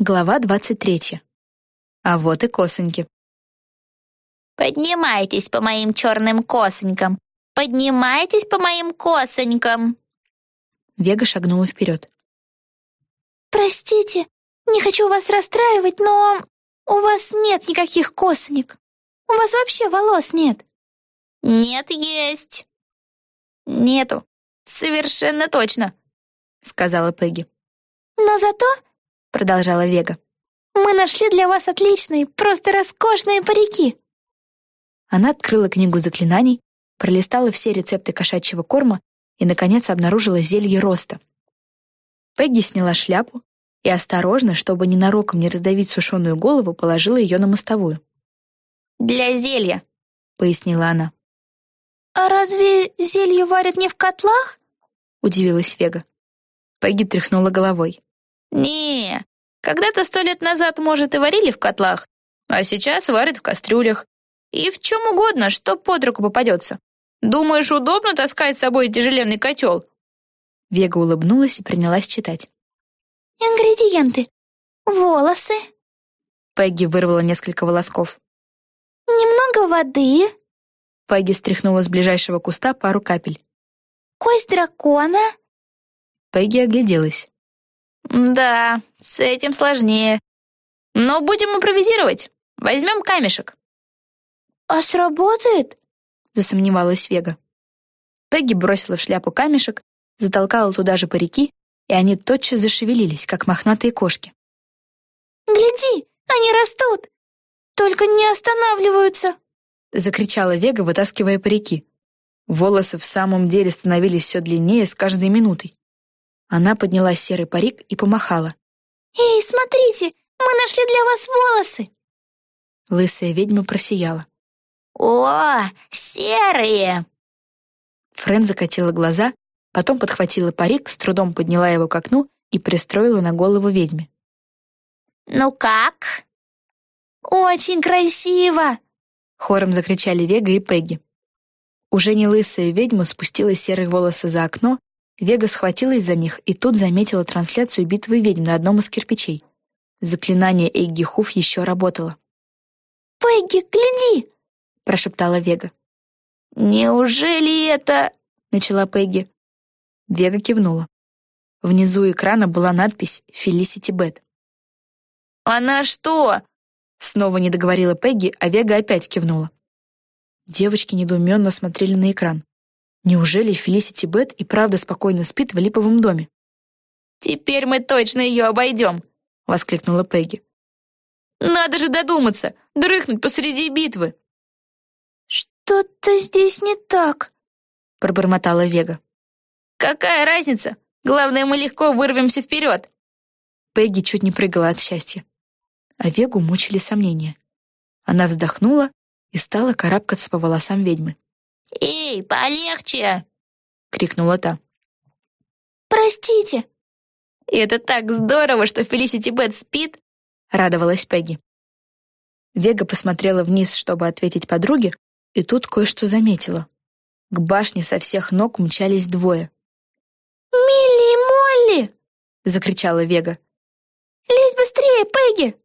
Глава двадцать третья. А вот и косоньки. Поднимайтесь по моим черным косонькам. Поднимайтесь по моим косонькам. Вега шагнула вперед. Простите, не хочу вас расстраивать, но у вас нет никаких косонек. У вас вообще волос нет. Нет, есть. Нету. Совершенно точно, сказала Пегги. Но зато, продолжала Вега, мы нашли для вас отличные, просто роскошные парики. Она открыла книгу заклинаний, пролистала все рецепты кошачьего корма и, наконец, обнаружила зелье роста. Пегги сняла шляпу и осторожно, чтобы ненароком не раздавить сушеную голову, положила ее на мостовую. «Для зелья», — пояснила она. «А разве зелье варят не в котлах?» — удивилась Вега. Пегги тряхнула головой. «Не, когда-то сто лет назад, может, и варили в котлах, а сейчас варят в кастрюлях. И в чем угодно, что под руку попадется. Думаешь, удобно таскать с собой тяжеленный котел?» Вега улыбнулась и принялась читать. «Ингредиенты. Волосы». Пегги вырвала несколько волосков. «Немного воды». Пегги стряхнула с ближайшего куста пару капель. «Кость дракона». Пегги огляделась. «Да, с этим сложнее. Но будем импровизировать. Возьмем камешек». «А сработает?» — засомневалась Вега. Пегги бросила в шляпу камешек, затолкала туда же парики, и они тотчас зашевелились, как мохнатые кошки. «Гляди, они растут! Только не останавливаются!» — закричала Вега, вытаскивая парики. Волосы в самом деле становились все длиннее с каждой минутой. Она подняла серый парик и помахала. «Эй, смотрите, мы нашли для вас волосы!» Лысая ведьма просияла. «О, серые!» Френ закатила глаза, потом подхватила парик, с трудом подняла его к окну и пристроила на голову ведьме. «Ну как?» «Очень красиво!» Хором закричали Вега и Пегги. Уже не лысая ведьма спустила серые волосы за окно, Вега схватилась за них и тут заметила трансляцию битвы ведьм на одном из кирпичей. Заклинание Эгги Хуф еще работало. «Пегги, гляди!» — прошептала Вега. «Неужели это...» — начала Пегги. Вега кивнула. Внизу экрана была надпись «Фелисити Бет». «Она что?» Снова не договорила Пегги, а Вега опять кивнула. Девочки недоуменно смотрели на экран. Неужели Фелисити Бет и правда спокойно спит в липовом доме? «Теперь мы точно ее обойдем!» — воскликнула Пегги. «Надо же додуматься! Дрыхнуть посреди битвы!» «Что-то здесь не так», — пробормотала Вега. «Какая разница? Главное, мы легко вырвемся вперед!» Пегги чуть не прыгала от счастья. А Вегу мучили сомнения. Она вздохнула и стала карабкаться по волосам ведьмы. «Эй, полегче!» — крикнула та. «Простите!» «Это так здорово, что Фелисити Бет спит!» — радовалась Пегги. Вега посмотрела вниз, чтобы ответить подруге, и тут кое-что заметила. К башне со всех ног мчались двое. «Милли и Молли!» — закричала Вега. «Лезь быстрее, Пегги!»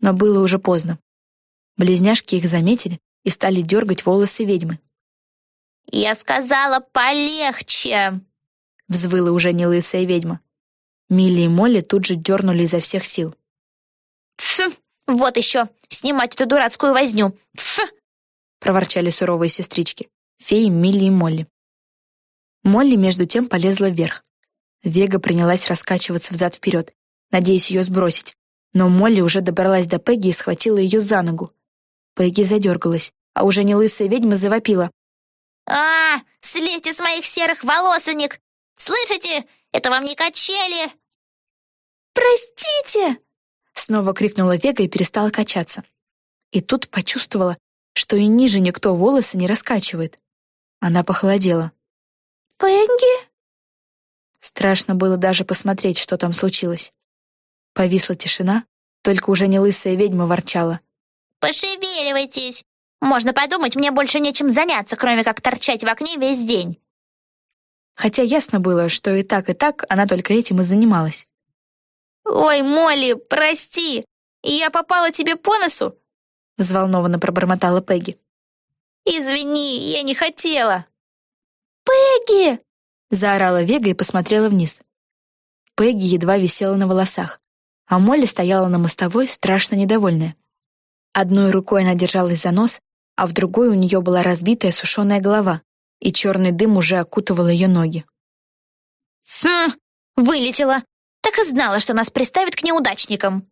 Но было уже поздно. Близняшки их заметили и стали дергать волосы ведьмы. «Я сказала, полегче!» — взвыла уже не лысая ведьма. Милли и Молли тут же дернули изо всех сил. «Фу! Вот еще! Снимать эту дурацкую возню! Фу!» — проворчали суровые сестрички, феи Милли и Молли. Молли между тем полезла вверх. Вега принялась раскачиваться взад-вперед, надеясь ее сбросить, но Молли уже добралась до Пегги и схватила ее за ногу. Пегги задергалась, а уже не лысая ведьма завопила. «А, слезьте с моих серых волосенек! Слышите? Это вам не качели!» «Простите!» Снова крикнула Вега и перестала качаться. И тут почувствовала, что и ниже никто волосы не раскачивает. Она похолодела. «Пегги?» Страшно было даже посмотреть, что там случилось. Повисла тишина, только уже не лысая ведьма ворчала. «Пошевеливайтесь! Можно подумать, мне больше нечем заняться, кроме как торчать в окне весь день». Хотя ясно было, что и так, и так она только этим и занималась. Ой, Молли, прости, я попала тебе по носу? Взволнованно пробормотала Пегги. Извини, я не хотела. Пегги! Заорала Вега и посмотрела вниз. Пегги едва висела на волосах, а Молли стояла на мостовой, страшно недовольная. Одной рукой она держалась за нос, а в другой у нее была разбитая сушеная голова, и черный дым уже окутывал ее ноги. «Хм, вылетела. Так и знала, что нас приставят к неудачникам»,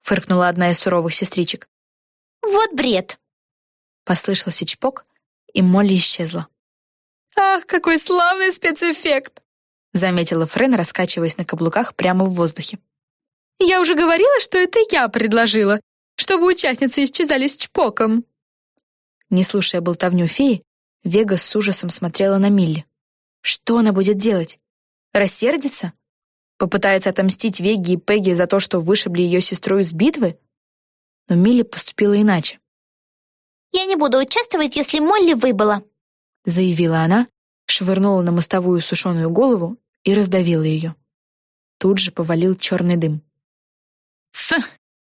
фыркнула одна из суровых сестричек. «Вот бред!» Послышался чпок, и Молли исчезла. «Ах, какой славный спецэффект!» заметила Френ, раскачиваясь на каблуках прямо в воздухе. «Я уже говорила, что это я предложила, чтобы участницы исчезали с чпоком». Не слушая болтовню феи, Вега с ужасом смотрела на Милли. Что она будет делать? Рассердится? Попытается отомстить Веге и Пегги за то, что вышибли ее сестру из битвы? Но Милли поступила иначе. «Я не буду участвовать, если Молли выбыла», заявила она, швырнула на мостовую сушеную голову и раздавила ее. Тут же повалил черный дым. «Фу,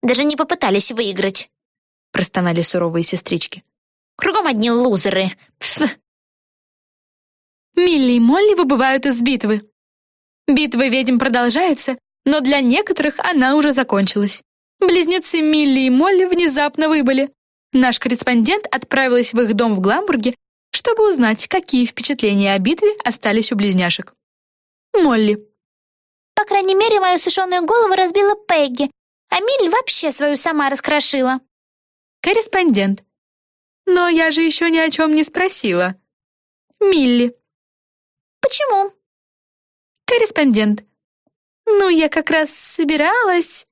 даже не попытались выиграть», простонали суровые сестрички. «Кругом одни лузеры. Фу». Милли и Молли выбывают из битвы. Битва ведьм продолжается, но для некоторых она уже закончилась. Близнецы Милли и Молли внезапно выбыли. Наш корреспондент отправилась в их дом в Гламбурге, чтобы узнать, какие впечатления о битве остались у близняшек. Молли. «По крайней мере, мою сушеную голову разбила Пегги, а Милли вообще свою сама раскрошила». Корреспондент. Но я же еще ни о чем не спросила. Милли. «Почему?» Корреспондент. Ну, я как раз собиралась...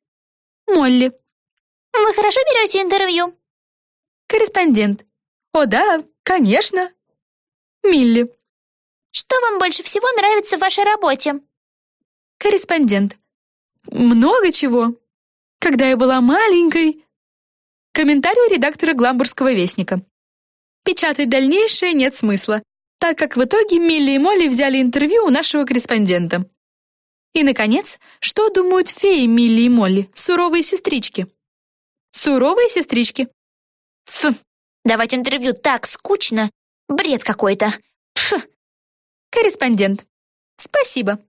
Молли. «Вы хорошо берете интервью?» Корреспондент. О да, конечно. Милли. Что вам больше всего нравится в вашей работе? Корреспондент. Много чего. Когда я была маленькой... Комментарий редактора Гламбургского вестника. Печатать дальнейшее нет смысла так как в итоге Милли и Молли взяли интервью у нашего корреспондента. И, наконец, что думают феи Милли и Молли, суровые сестрички? Суровые сестрички. Фу, давать интервью так скучно. Бред какой-то. Корреспондент. Спасибо.